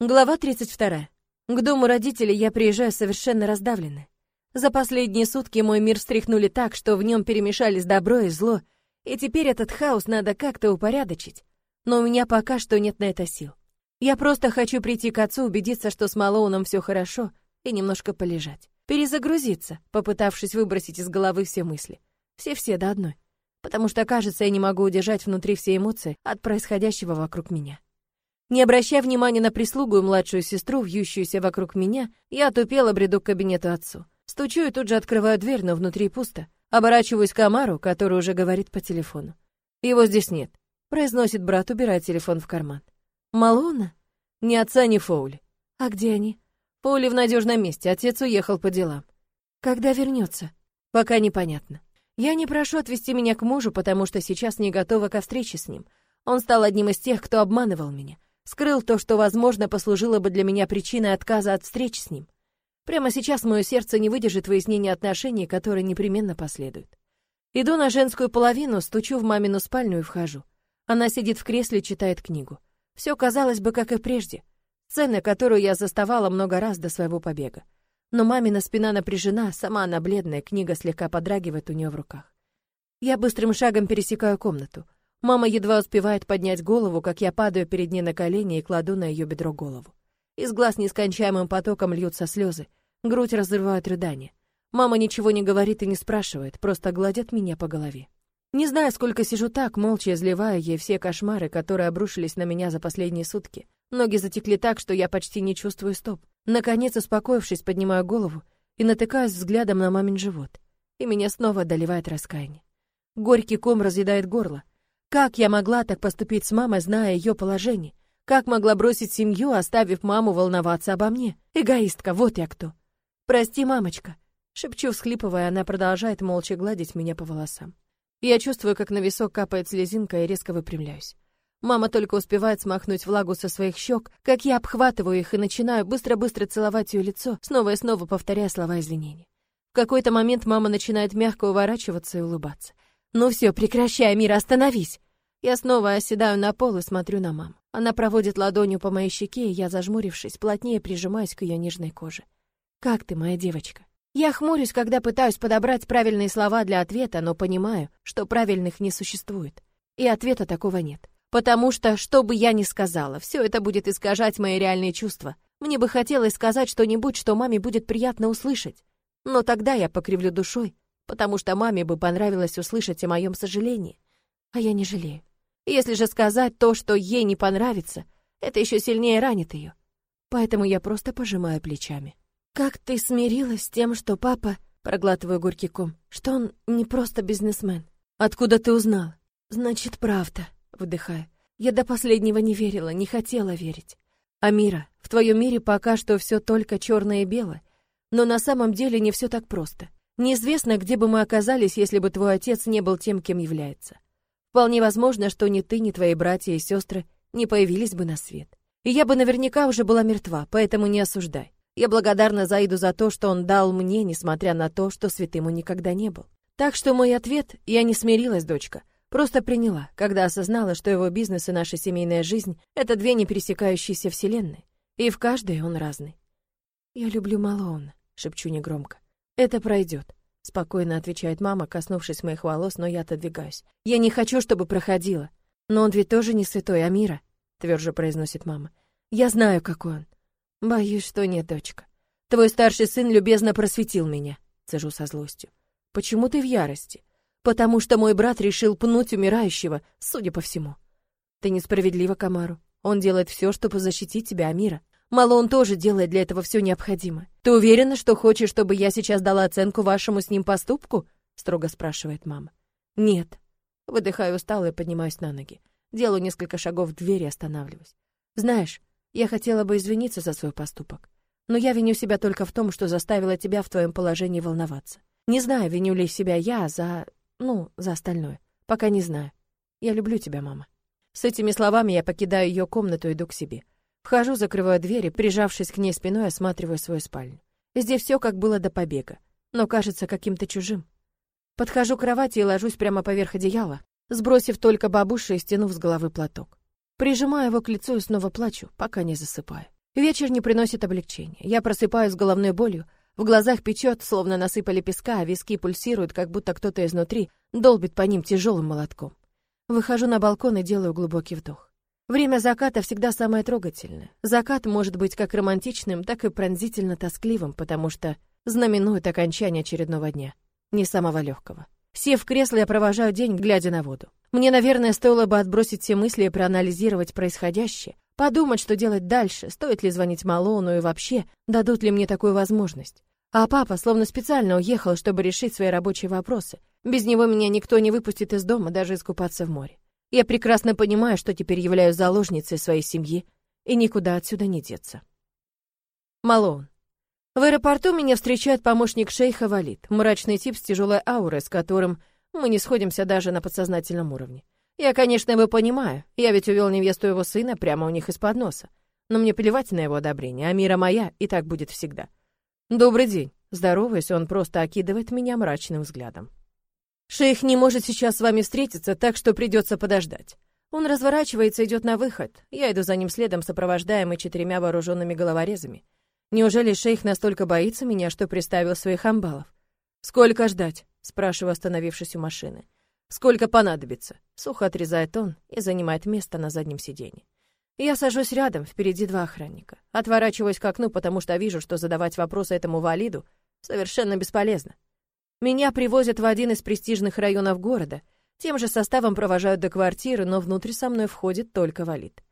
Глава 32. К дому родителей я приезжаю совершенно раздавленная. За последние сутки мой мир встряхнули так, что в нем перемешались добро и зло, и теперь этот хаос надо как-то упорядочить. Но у меня пока что нет на это сил. Я просто хочу прийти к отцу, убедиться, что с Малоуном все хорошо, и немножко полежать. Перезагрузиться, попытавшись выбросить из головы все мысли. Все-все до одной. Потому что, кажется, я не могу удержать внутри все эмоции от происходящего вокруг меня. Не обращая внимания на прислугу и младшую сестру, вьющуюся вокруг меня, я отупела бреду к кабинету отцу. Стучу и тут же открываю дверь, но внутри пусто. Оборачиваюсь к Амару, который уже говорит по телефону. «Его здесь нет», — произносит брат, убирая телефон в карман. «Малона?» «Ни отца, ни Фоули». «А где они?» «Фоули в надежном месте, отец уехал по делам». «Когда вернется?» «Пока непонятно». Я не прошу отвезти меня к мужу, потому что сейчас не готова ко встрече с ним. Он стал одним из тех, кто обманывал меня скрыл то, что, возможно, послужило бы для меня причиной отказа от встреч с ним. Прямо сейчас мое сердце не выдержит выяснения отношений, которые непременно последуют. Иду на женскую половину, стучу в мамину спальню и вхожу. Она сидит в кресле, читает книгу. Все казалось бы, как и прежде. Сцена, которую я заставала много раз до своего побега. Но мамина спина напряжена, сама она бледная, книга слегка подрагивает у нее в руках. Я быстрым шагом пересекаю комнату. Мама едва успевает поднять голову, как я падаю перед ней на колени и кладу на ее бедро голову. Из глаз нескончаемым потоком льются слезы, грудь разрывает рыдания. Мама ничего не говорит и не спрашивает, просто гладит меня по голове. Не знаю, сколько сижу так, молча изливая ей все кошмары, которые обрушились на меня за последние сутки. Ноги затекли так, что я почти не чувствую стоп. Наконец, успокоившись, поднимаю голову и натыкаюсь взглядом на мамин живот. И меня снова одолевает раскаяние. Горький ком разъедает горло. Как я могла так поступить с мамой, зная ее положение? Как могла бросить семью, оставив маму волноваться обо мне? Эгоистка, вот я кто. Прости, мамочка. Шепчу, всхлипывая, она продолжает молча гладить меня по волосам. Я чувствую, как на висок капает слезинка и резко выпрямляюсь. Мама только успевает смахнуть влагу со своих щек, как я обхватываю их и начинаю быстро-быстро целовать ее лицо, снова и снова повторяя слова извинения. В какой-то момент мама начинает мягко уворачиваться и улыбаться. «Ну все, прекращай, Мира, остановись!» Я снова оседаю на пол и смотрю на маму. Она проводит ладонью по моей щеке, и я, зажмурившись, плотнее прижимаюсь к ее нежной коже. «Как ты, моя девочка?» Я хмурюсь, когда пытаюсь подобрать правильные слова для ответа, но понимаю, что правильных не существует. И ответа такого нет. Потому что, что бы я ни сказала, все это будет искажать мои реальные чувства. Мне бы хотелось сказать что-нибудь, что маме будет приятно услышать. Но тогда я покривлю душой, потому что маме бы понравилось услышать о моем сожалении, а я не жалею. Если же сказать то, что ей не понравится, это еще сильнее ранит ее. Поэтому я просто пожимаю плечами. Как ты смирилась с тем, что папа, проглатываю горький ком, что он не просто бизнесмен? Откуда ты узнал? Значит, правда, выдыхаю. Я до последнего не верила, не хотела верить. Амира, в твоем мире пока что все только черное и белое, но на самом деле не все так просто. Неизвестно, где бы мы оказались, если бы твой отец не был тем, кем является. Вполне возможно, что ни ты, ни твои братья и сестры не появились бы на свет. И я бы наверняка уже была мертва, поэтому не осуждай. Я благодарна Заиду за то, что он дал мне, несмотря на то, что святым он никогда не был. Так что мой ответ — я не смирилась, дочка. Просто приняла, когда осознала, что его бизнес и наша семейная жизнь — это две непересекающиеся вселенные. И в каждой он разный. «Я люблю Малоуна», — шепчу негромко. Это пройдет, спокойно отвечает мама, коснувшись моих волос, но я отодвигаюсь. Я не хочу, чтобы проходило. Но он ведь тоже не святой, а мира, тверже произносит мама. Я знаю, какой он. Боюсь, что нет, дочка. Твой старший сын любезно просветил меня, цежу со злостью. Почему ты в ярости? Потому что мой брат решил пнуть умирающего, судя по всему. Ты несправедлива, Камару. Он делает все, чтобы защитить тебя, Амира. Малон тоже делает для этого все необходимое. Ты уверена, что хочешь, чтобы я сейчас дала оценку вашему с ним поступку? строго спрашивает мама. Нет. Выдыхаю устало и поднимаюсь на ноги. Делаю несколько шагов в дверь и останавливаюсь. Знаешь, я хотела бы извиниться за свой поступок, но я виню себя только в том, что заставила тебя в твоем положении волноваться. Не знаю, виню ли себя я за, ну, за остальное. Пока не знаю. Я люблю тебя, мама. С этими словами я покидаю ее комнату и иду к себе. Вхожу, закрываю дверь и, прижавшись к ней спиной, осматриваю свою спальню. Здесь все как было до побега, но кажется каким-то чужим. Подхожу к кровати и ложусь прямо поверх одеяла, сбросив только бабуши и стянув с головы платок. Прижимаю его к лицу и снова плачу, пока не засыпаю. Вечер не приносит облегчения. Я просыпаюсь с головной болью, в глазах печет, словно насыпали песка, а виски пульсируют, как будто кто-то изнутри долбит по ним тяжелым молотком. Выхожу на балкон и делаю глубокий вдох. Время заката всегда самое трогательное. Закат может быть как романтичным, так и пронзительно тоскливым, потому что знаменует окончание очередного дня, не самого легкого. Сев в кресло, я провожаю день, глядя на воду. Мне, наверное, стоило бы отбросить все мысли и проанализировать происходящее, подумать, что делать дальше, стоит ли звонить Малону и вообще, дадут ли мне такую возможность. А папа словно специально уехал, чтобы решить свои рабочие вопросы. Без него меня никто не выпустит из дома, даже искупаться в море. Я прекрасно понимаю, что теперь являюсь заложницей своей семьи, и никуда отсюда не деться. Малоун. В аэропорту меня встречает помощник шейха Валид, мрачный тип с тяжелой аурой, с которым мы не сходимся даже на подсознательном уровне. Я, конечно, его понимаю, я ведь увел невесту его сына прямо у них из-под носа. Но мне плевать на его одобрение, а мира моя, и так будет всегда. «Добрый день». Здороваясь, он просто окидывает меня мрачным взглядом. «Шейх не может сейчас с вами встретиться, так что придется подождать». Он разворачивается идет на выход. Я иду за ним следом, сопровождаемый четырьмя вооруженными головорезами. Неужели шейх настолько боится меня, что приставил своих амбалов? «Сколько ждать?» — спрашиваю, остановившись у машины. «Сколько понадобится?» — сухо отрезает он и занимает место на заднем сиденье. Я сажусь рядом, впереди два охранника. Отворачиваюсь к окну, потому что вижу, что задавать вопросы этому валиду совершенно бесполезно. Меня привозят в один из престижных районов города, тем же составом провожают до квартиры, но внутрь со мной входит только валид.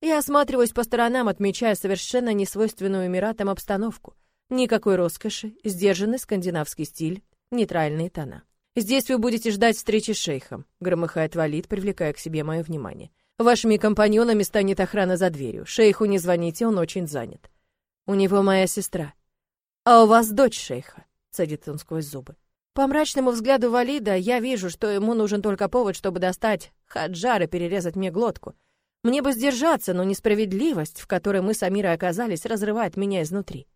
Я осматриваюсь по сторонам, отмечая совершенно несвойственную Эмиратам обстановку. Никакой роскоши, сдержанный скандинавский стиль, нейтральные тона. «Здесь вы будете ждать встречи с шейхом», — громыхает Валид, привлекая к себе мое внимание. Вашими компаньонами станет охрана за дверью. Шейху не звоните, он очень занят. У него моя сестра. А у вас дочь шейха, цедит он сквозь зубы. По мрачному взгляду Валида я вижу, что ему нужен только повод, чтобы достать хаджар и перерезать мне глотку. Мне бы сдержаться, но несправедливость, в которой мы с Амирой оказались, разрывает меня изнутри.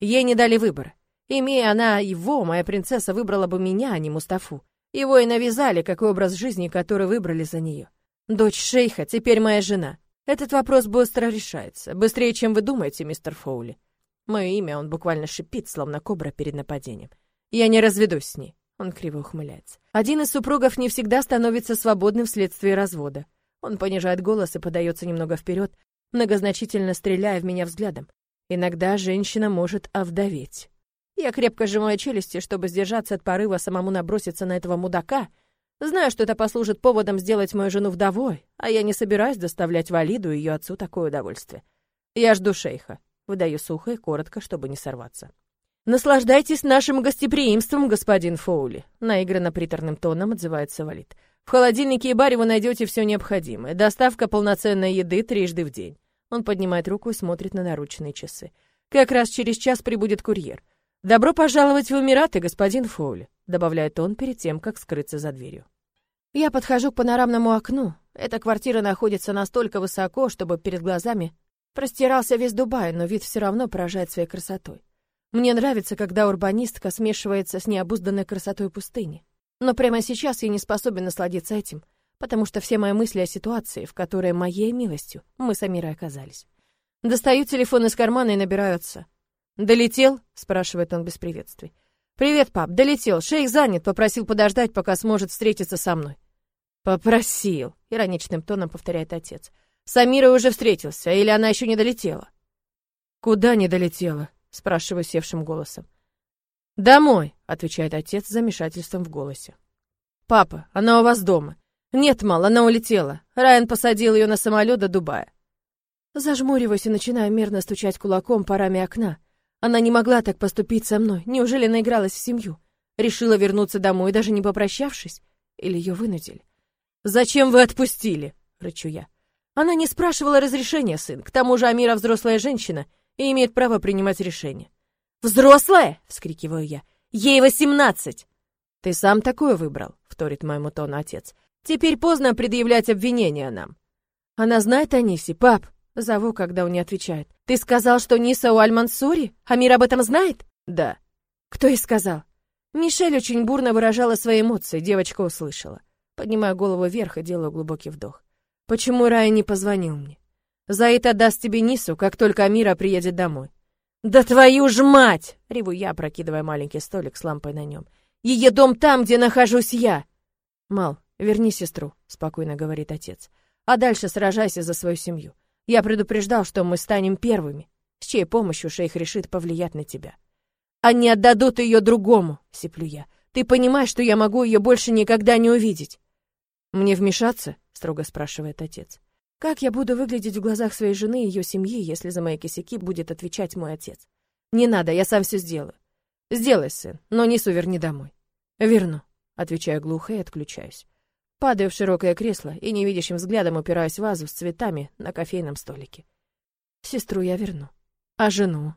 Ей не дали выбора. Имея она его, моя принцесса выбрала бы меня, а не Мустафу. Его и навязали, как образ жизни, который выбрали за нее. Дочь шейха, теперь моя жена. Этот вопрос быстро решается, быстрее, чем вы думаете, мистер Фоули. Мое имя он буквально шипит, словно кобра перед нападением. Я не разведусь с ней. Он криво ухмыляется. Один из супругов не всегда становится свободным вследствие развода. Он понижает голос и подается немного вперед, многозначительно стреляя в меня взглядом. Иногда женщина может овдоветь. Я крепко сжимаю челюсти, чтобы сдержаться от порыва самому наброситься на этого мудака — Знаю, что это послужит поводом сделать мою жену вдовой, а я не собираюсь доставлять Валиду и ее отцу такое удовольствие. Я жду шейха. Выдаю сухо и коротко, чтобы не сорваться. «Наслаждайтесь нашим гостеприимством, господин Фоули», — наигранно приторным тоном отзывается Валид. «В холодильнике и баре вы найдете все необходимое. Доставка полноценной еды трижды в день». Он поднимает руку и смотрит на наручные часы. «Как раз через час прибудет курьер. Добро пожаловать в Эмираты, господин Фоули», — добавляет он перед тем, как скрыться за дверью. Я подхожу к панорамному окну. Эта квартира находится настолько высоко, чтобы перед глазами простирался весь Дубай, но вид все равно поражает своей красотой. Мне нравится, когда урбанистка смешивается с необузданной красотой пустыни. Но прямо сейчас я не способен насладиться этим, потому что все мои мысли о ситуации, в которой моей милостью мы с Амирой оказались. Достаю телефон из кармана и набираются. «Долетел?» — спрашивает он без приветствий. «Привет, пап, долетел. Шейх занят, попросил подождать, пока сможет встретиться со мной». «Попросил», — ироничным тоном повторяет отец. «С Амирой уже встретился, или она еще не долетела?» «Куда не долетела?» — спрашиваю севшим голосом. «Домой», — отвечает отец с замешательством в голосе. «Папа, она у вас дома». «Нет, мал, она улетела. Райан посадил ее на самолет до Дубая». Зажмуриваюсь и начинаю мерно стучать кулаком по раме окна. Она не могла так поступить со мной. Неужели наигралась в семью? Решила вернуться домой, даже не попрощавшись? Или ее вынудили? «Зачем вы отпустили?» — рычу я. Она не спрашивала разрешения, сын. К тому же Амира взрослая женщина и имеет право принимать решения. «Взрослая?» — вскрикиваю я. «Ей восемнадцать!» «Ты сам такое выбрал», — вторит моему тону отец. «Теперь поздно предъявлять обвинения нам». «Она знает о Нисе, пап?» Зову, когда он не отвечает. «Ты сказал, что Ниса у Аль-Мансури? Амир об этом знает?» «Да». «Кто ей сказал?» Мишель очень бурно выражала свои эмоции, девочка услышала. Поднимаю голову вверх и делаю глубокий вдох. Почему Рай не позвонил мне? Заид отдаст тебе Нису, как только Амира приедет домой. Да твою ж мать! Реву я, прокидывая маленький столик с лампой на нем. Ее дом там, где нахожусь я. Мал, верни сестру, спокойно говорит отец. А дальше сражайся за свою семью. Я предупреждал, что мы станем первыми. С чьей помощью шейх решит повлиять на тебя? Они отдадут ее другому, сиплю я. Ты понимаешь, что я могу ее больше никогда не увидеть? Мне вмешаться? строго спрашивает отец. Как я буду выглядеть в глазах своей жены и ее семьи, если за мои косяки будет отвечать мой отец? Не надо, я сам все сделаю. Сделай, сын, но несу верни домой. Верну, отвечаю глухо и отключаюсь. Падаю в широкое кресло и невидящим взглядом упираюсь в вазу с цветами на кофейном столике. Сестру я верну. А жену?